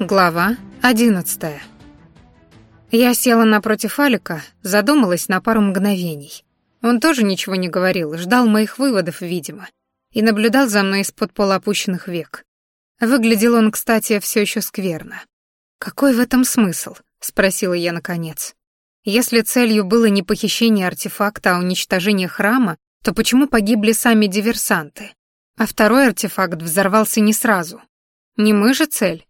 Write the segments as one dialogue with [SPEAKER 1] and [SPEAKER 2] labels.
[SPEAKER 1] Глава одиннадцатая. Я села напротив Алика, задумалась на пару мгновений. Он тоже ничего не говорил, ждал моих выводов, видимо, и наблюдал за мной из-под полуопущенных век. Выглядел он, кстати, все еще скверно. «Какой в этом смысл?» — спросила я наконец. «Если целью было не похищение артефакта, а уничтожение храма, то почему погибли сами диверсанты? А второй артефакт взорвался не сразу. Не мы же цель?»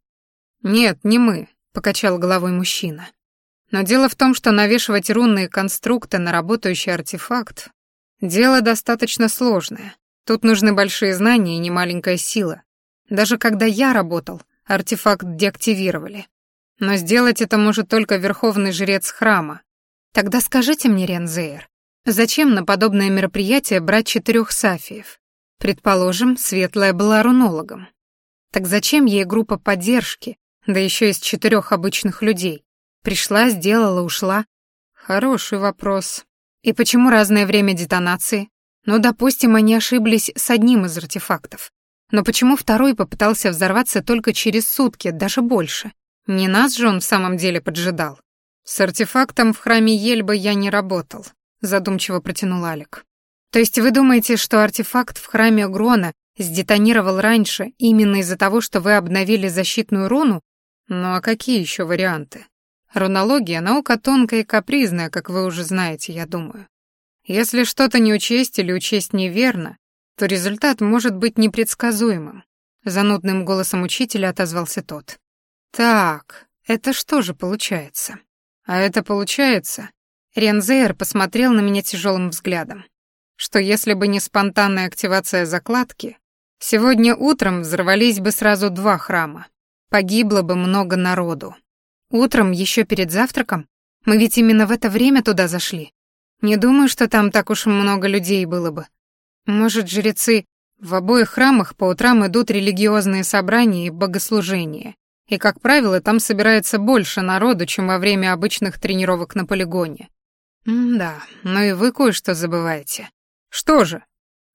[SPEAKER 1] «Нет, не мы», — покачал головой мужчина. «Но дело в том, что навешивать рунные конструкты на работающий артефакт — дело достаточно сложное. Тут нужны большие знания и немаленькая сила. Даже когда я работал, артефакт деактивировали. Но сделать это может только верховный жрец храма. Тогда скажите мне, Рензейр, зачем на подобное мероприятие брать четырех сафиев? Предположим, Светлая была рунологом. Так зачем ей группа поддержки, да еще из четырех обычных людей. Пришла, сделала, ушла. Хороший вопрос. И почему разное время детонации? Ну, допустим, они ошиблись с одним из артефактов. Но почему второй попытался взорваться только через сутки, даже больше? Не нас же он в самом деле поджидал. С артефактом в храме Ельба я не работал, задумчиво протянул Алик. То есть вы думаете, что артефакт в храме Грона сдетонировал раньше именно из-за того, что вы обновили защитную руну, ну а какие еще варианты? Рунология — наука тонкая и капризная, как вы уже знаете, я думаю. Если что-то не учесть или учесть неверно, то результат может быть непредсказуемым. Занудным голосом учителя отозвался тот. Так, это что же получается? А это получается... Рензейр посмотрел на меня тяжелым взглядом. Что если бы не спонтанная активация закладки, сегодня утром взорвались бы сразу два храма. Погибло бы много народу. Утром, еще перед завтраком? Мы ведь именно в это время туда зашли. Не думаю, что там так уж много людей было бы. Может, жрецы... В обоих храмах по утрам идут религиозные собрания и богослужения. И, как правило, там собирается больше народу, чем во время обычных тренировок на полигоне. М-да, ну и вы кое-что забываете. Что же?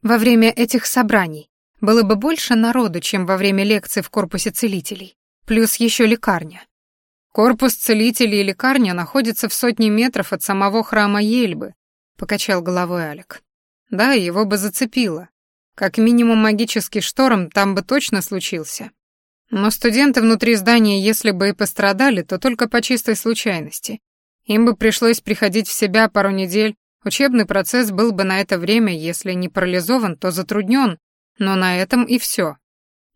[SPEAKER 1] Во время этих собраний было бы больше народу, чем во время лекций в корпусе целителей. Плюс еще лекарня. Корпус целителей и лекарня находится в сотне метров от самого храма Ельбы, покачал головой Алик. Да, его бы зацепило. Как минимум магический шторм там бы точно случился. Но студенты внутри здания, если бы и пострадали, то только по чистой случайности. Им бы пришлось приходить в себя пару недель, учебный процесс был бы на это время, если не парализован, то затруднен, но на этом и все.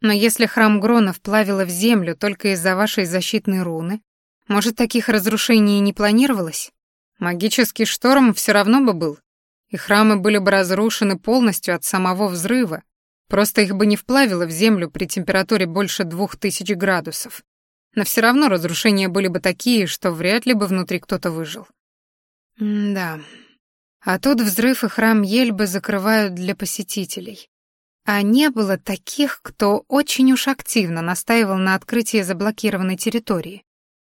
[SPEAKER 1] Но если храм Грона вплавило в землю только из-за вашей защитной руны, может, таких разрушений не планировалось? Магический шторм все равно бы был, и храмы были бы разрушены полностью от самого взрыва, просто их бы не вплавило в землю при температуре больше двух тысяч градусов. Но все равно разрушения были бы такие, что вряд ли бы внутри кто-то выжил. М да. А тут взрыв и храм Ельбы закрывают для посетителей. А не было таких, кто очень уж активно настаивал на открытии заблокированной территории.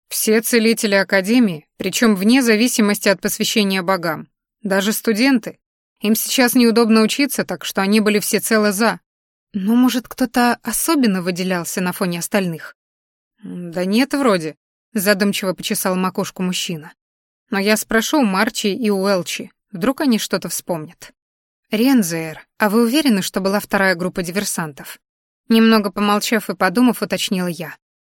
[SPEAKER 1] Все целители Академии, причем вне зависимости от посвящения богам. Даже студенты. Им сейчас неудобно учиться, так что они были всецело «за». Но, может, кто-то особенно выделялся на фоне остальных? Да нет, вроде, задумчиво почесал макушку мужчина. Но я спрошу у Марчи и у Элчи, вдруг они что-то вспомнят. «Рензер, а вы уверены, что была вторая группа диверсантов?» Немного помолчав и подумав, уточнила я.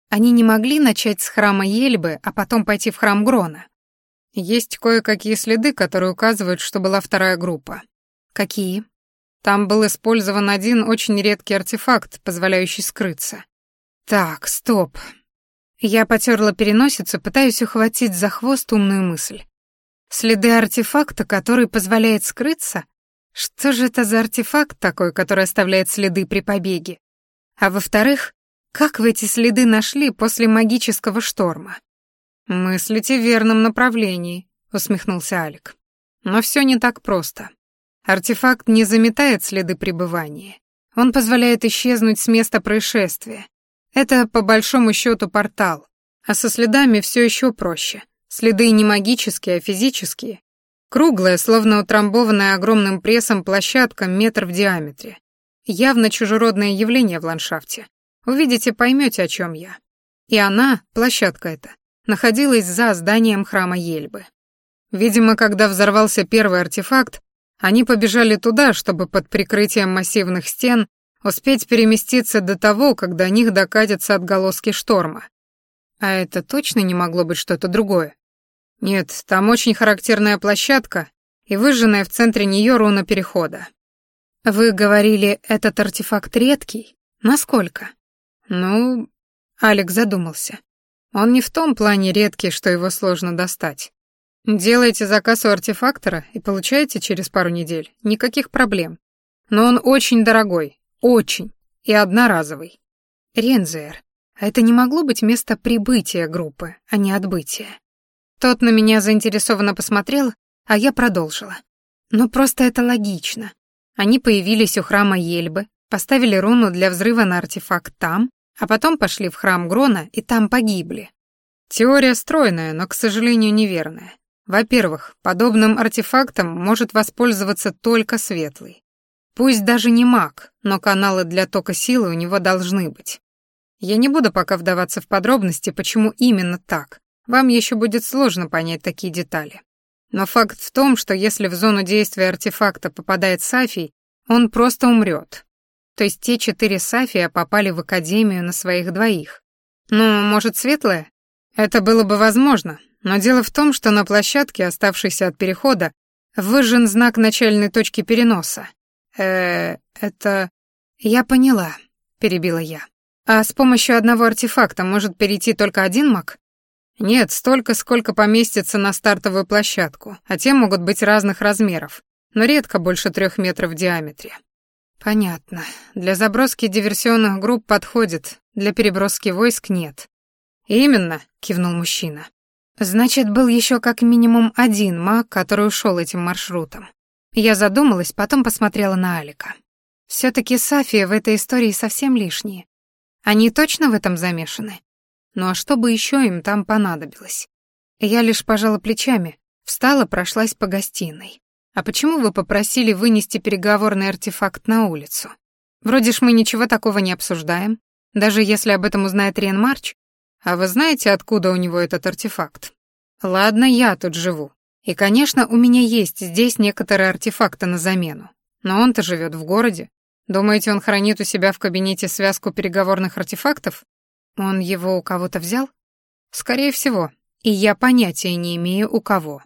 [SPEAKER 1] «Они не могли начать с храма Ельбы, а потом пойти в храм Грона?» «Есть кое-какие следы, которые указывают, что была вторая группа». «Какие?» «Там был использован один очень редкий артефакт, позволяющий скрыться». «Так, стоп». Я потерла переносицу, пытаясь ухватить за хвост умную мысль. Следы артефакта, который позволяет скрыться? Что же это за артефакт такой, который оставляет следы при побеге? А во-вторых, как вы эти следы нашли после магического шторма? Мыслите в верном направлении, усмехнулся Алик. Но все не так просто. Артефакт не заметает следы пребывания. Он позволяет исчезнуть с места происшествия. Это, по большому счету, портал. А со следами все еще проще. Следы не магические, а физические. Круглая, словно утрамбованная огромным прессом площадка метр в диаметре. Явно чужеродное явление в ландшафте. Увидите, поймете, о чем я. И она, площадка эта, находилась за зданием храма Ельбы. Видимо, когда взорвался первый артефакт, они побежали туда, чтобы под прикрытием массивных стен успеть переместиться до того, как до них докатятся отголоски шторма. А это точно не могло быть что-то другое? Нет, там очень характерная площадка и выжженная в центре нее руна перехода. Вы говорили, этот артефакт редкий? Насколько? Ну, Алекс задумался. Он не в том плане редкий, что его сложно достать. Делаете заказ у артефактора и получаете через пару недель. Никаких проблем. Но он очень дорогой. Очень. И одноразовый. Рензер, а это не могло быть место прибытия группы, а не отбытия. Тот на меня заинтересованно посмотрел, а я продолжила. Но просто это логично. Они появились у храма Ельбы, поставили руну для взрыва на артефакт там, а потом пошли в храм Грона и там погибли. Теория стройная, но, к сожалению, неверная. Во-первых, подобным артефактом может воспользоваться только светлый. Пусть даже не маг, но каналы для тока силы у него должны быть. Я не буду пока вдаваться в подробности, почему именно так. Вам еще будет сложно понять такие детали. Но факт в том, что если в зону действия артефакта попадает Сафий, он просто умрет. То есть те четыре Сафия попали в Академию на своих двоих. Ну, может, светлая? Это было бы возможно, но дело в том, что на площадке, оставшейся от перехода, выжжен знак начальной точки переноса. э это... Я поняла, перебила я. А с помощью одного артефакта может перейти только один маг? Нет, столько, сколько поместится на стартовую площадку, а те могут быть разных размеров, но редко больше трех метров в диаметре. Понятно. Для заброски диверсионных групп подходит, для переброски войск нет. Именно, кивнул мужчина. Значит, был еще как минимум один маг, который ушел этим маршрутом. Я задумалась, потом посмотрела на Алика. все таки Сафия в этой истории совсем лишние. Они точно в этом замешаны? Ну а что бы еще им там понадобилось? Я лишь пожала плечами, встала, прошлась по гостиной. А почему вы попросили вынести переговорный артефакт на улицу? Вроде ж мы ничего такого не обсуждаем, даже если об этом узнает Рен Марч, а вы знаете, откуда у него этот артефакт? Ладно, я тут живу. И, конечно, у меня есть здесь некоторые артефакты на замену. Но он-то живет в городе. Думаете, он хранит у себя в кабинете связку переговорных артефактов? Он его у кого-то взял? Скорее всего. И я понятия не имею, у кого.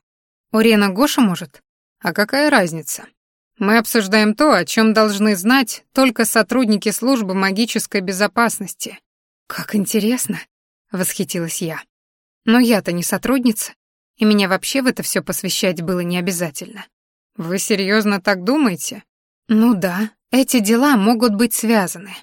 [SPEAKER 1] У Рена Гоша, может? А какая разница? Мы обсуждаем то, о чем должны знать только сотрудники службы магической безопасности. Как интересно. — восхитилась я. «Но я-то не сотрудница, и меня вообще в это все посвящать было не обязательно». «Вы серьезно так думаете?» «Ну да, эти дела могут быть связаны.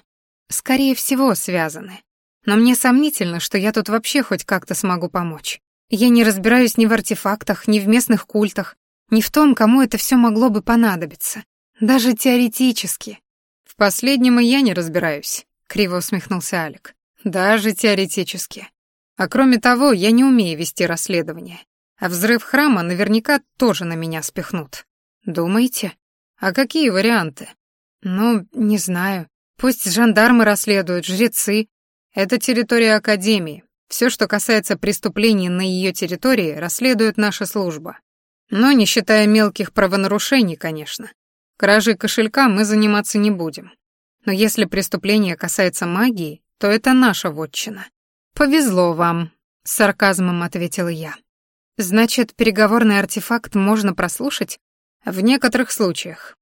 [SPEAKER 1] Скорее всего, связаны. Но мне сомнительно, что я тут вообще хоть как-то смогу помочь. Я не разбираюсь ни в артефактах, ни в местных культах, ни в том, кому это все могло бы понадобиться. Даже теоретически». «В последнем и я не разбираюсь», — криво усмехнулся Алик. Даже теоретически. А кроме того, я не умею вести расследование. А взрыв храма наверняка тоже на меня спихнут. Думаете? А какие варианты? Ну, не знаю. Пусть жандармы расследуют, жрецы. Это территория Академии. Все, что касается преступлений на ее территории, расследует наша служба. Но не считая мелких правонарушений, конечно. Кражей кошелька мы заниматься не будем. Но если преступление касается магии, то это наша вотчина. Повезло вам, с сарказмом ответила я. Значит, переговорный артефакт можно прослушать? В некоторых случаях.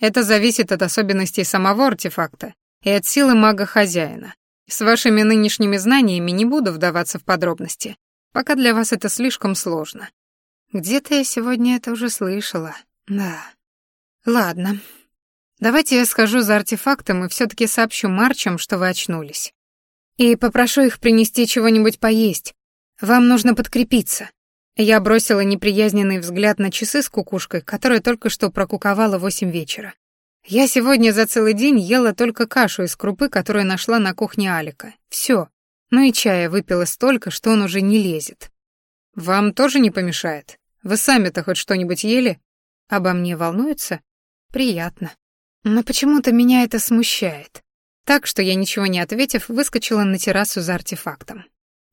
[SPEAKER 1] Это зависит от особенностей самого артефакта и от силы мага-хозяина. С вашими нынешними знаниями не буду вдаваться в подробности, пока для вас это слишком сложно. Где-то я сегодня это уже слышала. Да. Ладно. Давайте я схожу за артефактом и все таки сообщу Марчам, что вы очнулись. И попрошу их принести чего-нибудь поесть. Вам нужно подкрепиться». Я бросила неприязненный взгляд на часы с кукушкой, которая только что прокуковала восемь вечера. Я сегодня за целый день ела только кашу из крупы, которую нашла на кухне Алика. Все. Ну и чая выпила столько, что он уже не лезет. Вам тоже не помешает? Вы сами-то хоть что-нибудь ели? Обо мне волнуются? Приятно. Но почему-то меня это смущает. Так что я, ничего не ответив, выскочила на террасу за артефактом.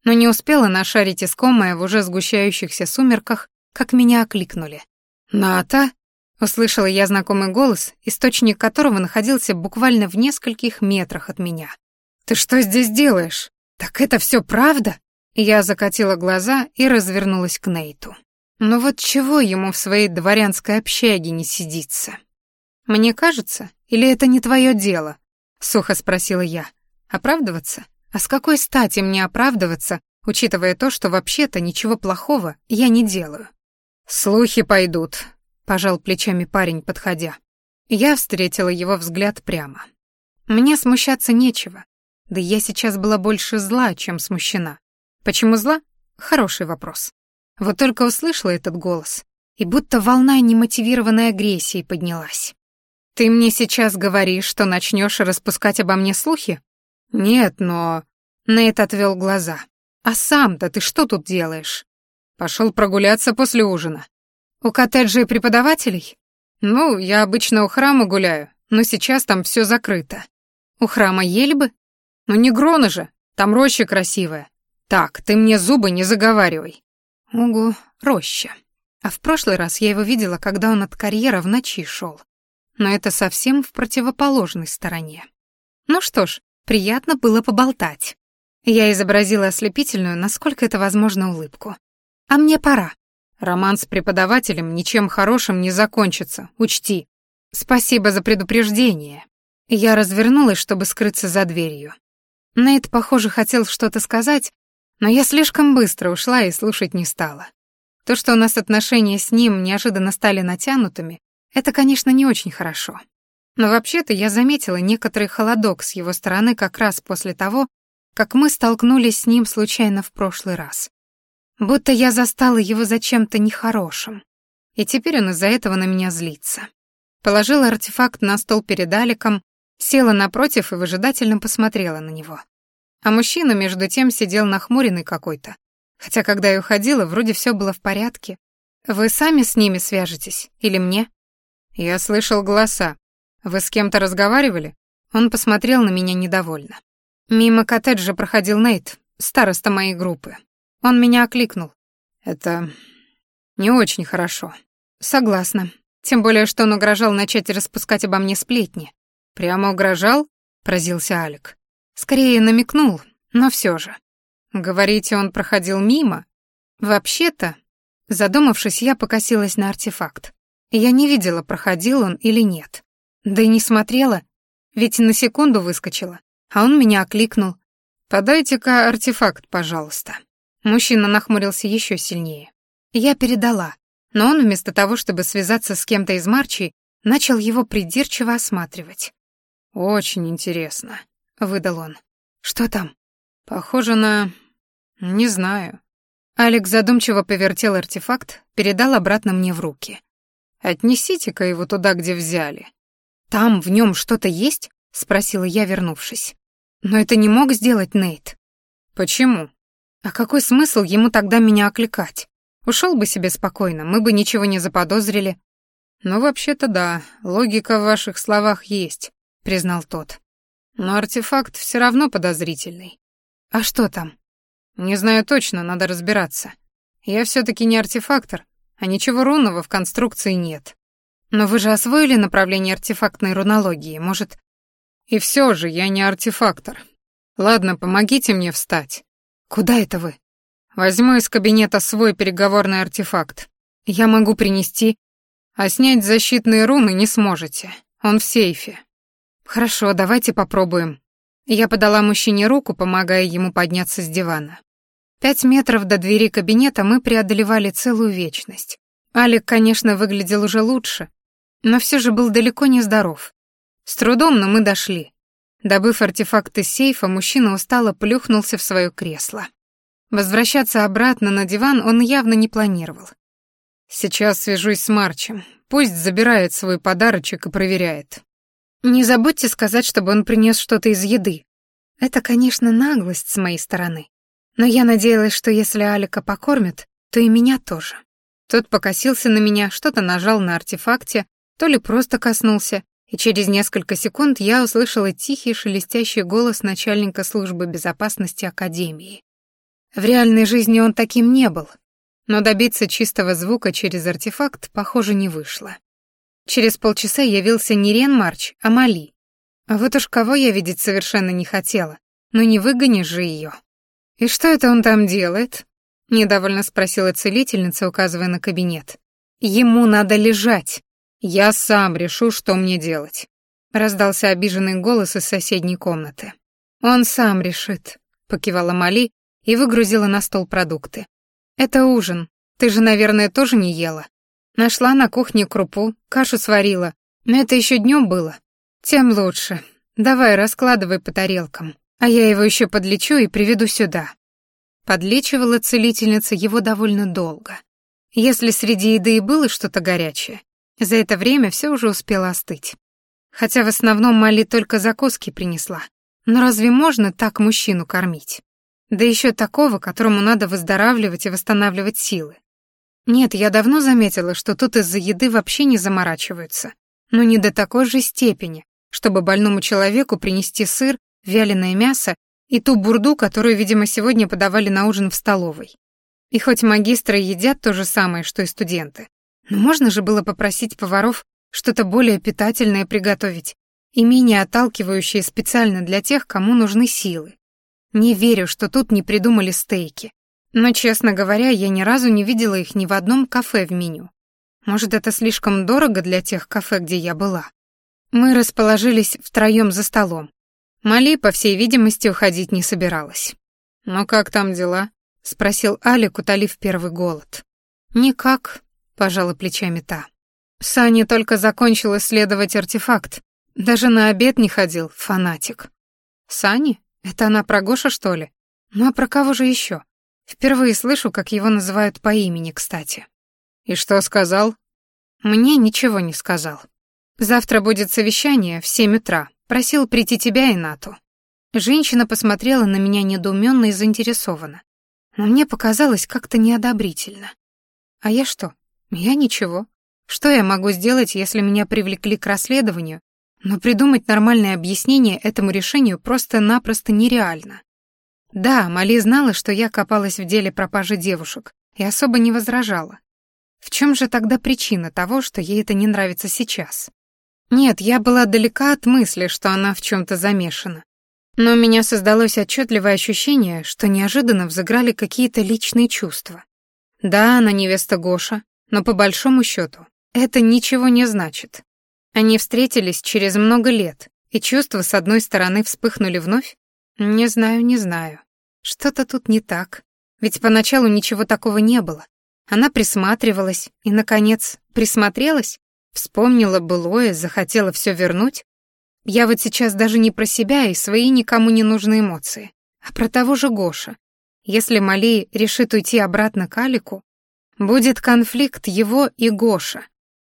[SPEAKER 1] но не успела нашарить искомое в уже сгущающихся сумерках, как меня окликнули. «Ната?» — услышала я знакомый голос, источник которого находился буквально в нескольких метрах от меня. «Ты что здесь делаешь? Так это все правда?» Я закатила глаза и развернулась к Нейту. «Ну вот чего ему в своей дворянской общаге не сидится?» «Мне кажется, или это не твое дело?» — сухо спросила я. «Оправдываться? А с какой стати мне оправдываться, учитывая то, что вообще-то ничего плохого я не делаю?» «Слухи пойдут», — пожал плечами парень, подходя. Я встретила его взгляд прямо. Мне смущаться нечего. Да я сейчас была больше зла, чем смущена. Почему зла? Хороший вопрос. Вот только услышала этот голос, и будто волна немотивированной агрессии поднялась. «Ты мне сейчас говоришь, что начнешь распускать обо мне слухи?» «Нет, но...» Нейт отвел глаза. «А сам-то ты что тут делаешь?» Пошел прогуляться после ужина. У коттеджей преподавателей? Ну, я обычно у храма гуляю, но сейчас там все закрыто. У храма Ельбы? Ну не Грона же, там роща красивая. Так, ты мне зубы не заговаривай. Угу, роща. А в прошлый раз я его видела, когда он от карьера в ночи шел. Но это совсем в противоположной стороне. Ну что ж, приятно было поболтать. Я изобразила ослепительную, насколько это возможно, улыбку. А мне пора. Роман с преподавателем ничем хорошим не закончится, учти. Спасибо за предупреждение. Я развернулась, чтобы скрыться за дверью. Нейт, похоже, хотел что-то сказать, но я слишком быстро ушла и слушать не стала. То, что у нас отношения с ним неожиданно стали натянутыми, это, конечно, не очень хорошо. Но вообще-то я заметила некоторый холодок с его стороны как раз после того, как мы столкнулись с ним случайно в прошлый раз. Будто я застала его за чем-то нехорошим. И теперь он из-за этого на меня злится. Положила артефакт на стол перед Аликом, села напротив и выжидательно посмотрела на него. А мужчина, между тем, сидел нахмуренный какой-то. Хотя, когда я уходила, вроде все было в порядке. Вы сами с ними свяжетесь? Или мне? Я слышал голоса. Вы с кем-то разговаривали? Он посмотрел на меня недовольно. Мимо коттеджа проходил Нейт, староста моей группы. Он меня окликнул. Это не очень хорошо. Согласна. Тем более, что он угрожал начать распускать обо мне сплетни. Прямо угрожал? Поразился Алик. Скорее намекнул, но все же. Говорите, он проходил мимо? Вообще-то, задумавшись, я покосилась на артефакт. Я не видела, проходил он или нет. Да и не смотрела, ведь на секунду выскочила, а он меня окликнул. «Подайте-ка артефакт, пожалуйста». Мужчина нахмурился еще сильнее. Я передала, но он вместо того, чтобы связаться с кем-то из Марчи, начал его придирчиво осматривать. «Очень интересно», — выдал он. «Что там?» «Похоже на... не знаю». Алекс задумчиво повертел артефакт, передал обратно мне в руки. «Отнесите-ка его туда, где взяли». «Там в нем что-то есть?» — спросила я, вернувшись. «Но это не мог сделать Нейт». «Почему?» А какой смысл ему тогда меня окликать? Ушел бы себе спокойно, мы бы ничего не заподозрили. Ну, вообще-то да, логика в ваших словах есть, признал тот. Но артефакт все равно подозрительный. А что там? Не знаю точно, надо разбираться. Я все-таки не артефактор, а ничего рунного в конструкции нет. Но вы же освоили направление артефактной рунологии, может... И все же я не артефактор. Ладно, помогите мне встать. «Куда это вы?» «Возьму из кабинета свой переговорный артефакт. Я могу принести, а снять защитные руны не сможете. Он в сейфе». «Хорошо, давайте попробуем». Я подала мужчине руку, помогая ему подняться с дивана. Пять метров до двери кабинета мы преодолевали целую вечность. Алик, конечно, выглядел уже лучше, но все же был далеко не здоров. С трудом, но мы дошли. Добыв артефакт из сейфа, мужчина устало плюхнулся в свое кресло. Возвращаться обратно на диван он явно не планировал. «Сейчас свяжусь с Марчем. Пусть забирает свой подарочек и проверяет». «Не забудьте сказать, чтобы он принес что-то из еды. Это, конечно, наглость с моей стороны. Но я надеялась, что если Алика покормят, то и меня тоже». Тот покосился на меня, что-то нажал на артефакте, то ли просто коснулся, и через несколько секунд я услышала тихий шелестящий голос начальника службы безопасности Академии. В реальной жизни он таким не был, но добиться чистого звука через артефакт, похоже, не вышло. Через полчаса явился не Рен Марч, а Мали. А вот уж кого я видеть совершенно не хотела, но не выгонишь же ее. «И что это он там делает?» — недовольно спросила целительница, указывая на кабинет. «Ему надо лежать. Я сам решу, что мне делать», — раздался обиженный голос из соседней комнаты. «Он сам решит», — покивала Мали и выгрузила на стол продукты. «Это ужин. Ты же, наверное, тоже не ела. Нашла на кухне крупу, кашу сварила. Но это еще днем было. Тем лучше. Давай, раскладывай по тарелкам. А я его еще подлечу и приведу сюда». Подлечивала целительница его довольно долго. Если среди еды и было что-то горячее, за это время все уже успело остыть. Хотя в основном Мали только закуски принесла. Но разве можно так мужчину кормить? Да еще такого, которому надо выздоравливать и восстанавливать силы. Нет, я давно заметила, что тут из-за еды вообще не заморачиваются. Но не до такой же степени, чтобы больному человеку принести сыр, вяленое мясо и ту бурду, которую, видимо, сегодня подавали на ужин в столовой. И хоть магистры едят то же самое, что и студенты, но можно же было попросить поваров что-то более питательное приготовить и менее отталкивающее специально для тех, кому нужны силы. Не верю, что тут не придумали стейки. Но, честно говоря, я ни разу не видела их ни в одном кафе в меню. Может, это слишком дорого для тех кафе, где я была. Мы расположились втроем за столом. Мали, по всей видимости, уходить не собиралась. «Ну как там дела?» — спросил Алик, утолив первый голод. «Никак», — пожала плечами та. Сани только закончил исследовать артефакт. Даже на обед не ходил, фанатик. «Сани?» Это она про Гоша, что ли? Ну а про кого же еще? Впервые слышу, как его называют по имени, кстати. И что сказал? Мне ничего не сказал. Завтра будет совещание в семь утра. Просил прийти тебя и Нату. Женщина посмотрела на меня недоуменно и заинтересованно. Но мне показалось как-то неодобрительно. А я что? Я ничего. Что я могу сделать, если меня привлекли к расследованию но придумать нормальное объяснение этому решению просто-напросто нереально. Да, Мали знала, что я копалась в деле пропажи девушек, и особо не возражала. В чем же тогда причина того, что ей это не нравится сейчас? Нет, я была далека от мысли, что она в чем-то замешана. Но у меня создалось отчетливое ощущение, что неожиданно взыграли какие-то личные чувства. Да, она невеста Гоша, но по большому счету это ничего не значит. Они встретились через много лет, и чувства с одной стороны вспыхнули вновь? Не знаю, не знаю. Что-то тут не так. Ведь поначалу ничего такого не было. Она присматривалась и, наконец, присмотрелась, вспомнила былое, захотела все вернуть. Я вот сейчас даже не про себя и свои никому не нужные эмоции, а про того же Гоша. Если Мали решит уйти обратно к Алику, будет конфликт его и Гоша,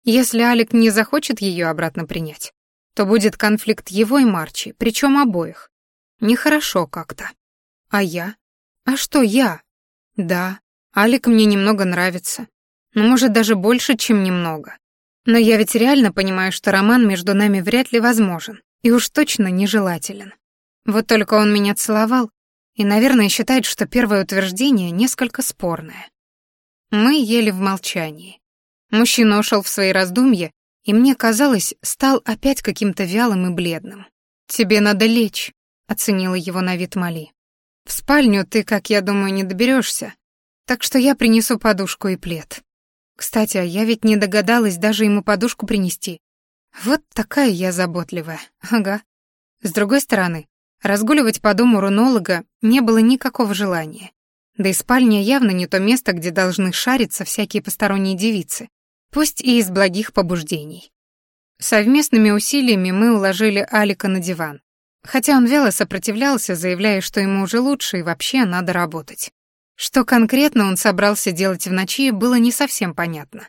[SPEAKER 1] если Алик не захочет ее обратно принять, то будет конфликт его и Марчи, причем обоих. Нехорошо как-то. А я? А что я? Да, Алик мне немного нравится. Ну, может, даже больше, чем немного. Но я ведь реально понимаю, что роман между нами вряд ли возможен и уж точно нежелателен. Вот только он меня целовал и, наверное, считает, что первое утверждение несколько спорное. Мы ели в молчании. Мужчина ушел в свои раздумья, и мне казалось, стал опять каким-то вялым и бледным. «Тебе надо лечь», — оценила его на вид Мали. «В спальню ты, как я думаю, не доберешься, так что я принесу подушку и плед. Кстати, а я ведь не догадалась даже ему подушку принести. Вот такая я заботливая, ага. С другой стороны, разгуливать по дому рунолога не было никакого желания. Да и спальня явно не то место, где должны шариться всякие посторонние девицы пусть и из благих побуждений. Совместными усилиями мы уложили Алика на диван, хотя он вяло сопротивлялся, заявляя, что ему уже лучше и вообще надо работать. Что конкретно он собрался делать в ночи, было не совсем понятно.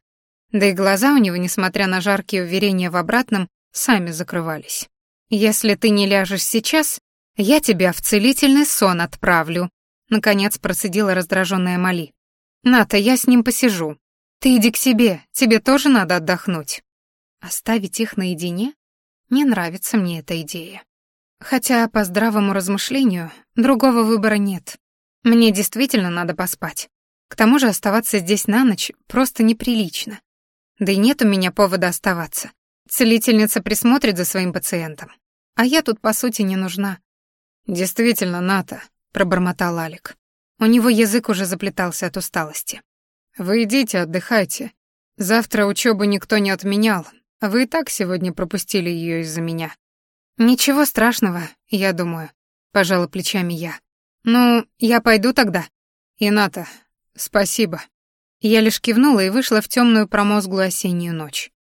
[SPEAKER 1] Да и глаза у него, несмотря на жаркие уверения в обратном, сами закрывались. «Если ты не ляжешь сейчас, я тебя в целительный сон отправлю», наконец процедила раздраженная Мали. «Ната, я с ним посижу, ты иди к себе, тебе тоже надо отдохнуть. Оставить их наедине? Не нравится мне эта идея. Хотя, по здравому размышлению, другого выбора нет. Мне действительно надо поспать. К тому же оставаться здесь на ночь просто неприлично. Да и нет у меня повода оставаться. Целительница присмотрит за своим пациентом. А я тут, по сути, не нужна.
[SPEAKER 2] «Действительно, Ната», — пробормотал Алик.
[SPEAKER 1] У него язык уже заплетался от усталости.
[SPEAKER 2] «Вы идите, отдыхайте. Завтра учебу никто не отменял. Вы и так сегодня пропустили ее из-за меня».
[SPEAKER 1] «Ничего страшного, я думаю», — пожала плечами я. «Ну, я пойду тогда».
[SPEAKER 2] «И Ната, спасибо».
[SPEAKER 1] Я лишь кивнула и вышла в темную промозглую осеннюю ночь.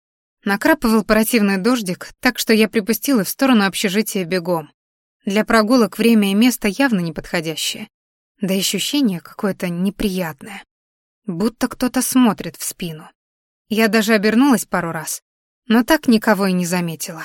[SPEAKER 1] Накрапывал противный дождик, так что я припустила в сторону общежития бегом. Для прогулок время и место явно неподходящее. Да ощущение какое-то неприятное. Будто кто-то смотрит в спину. Я даже обернулась пару раз, но так никого и не заметила.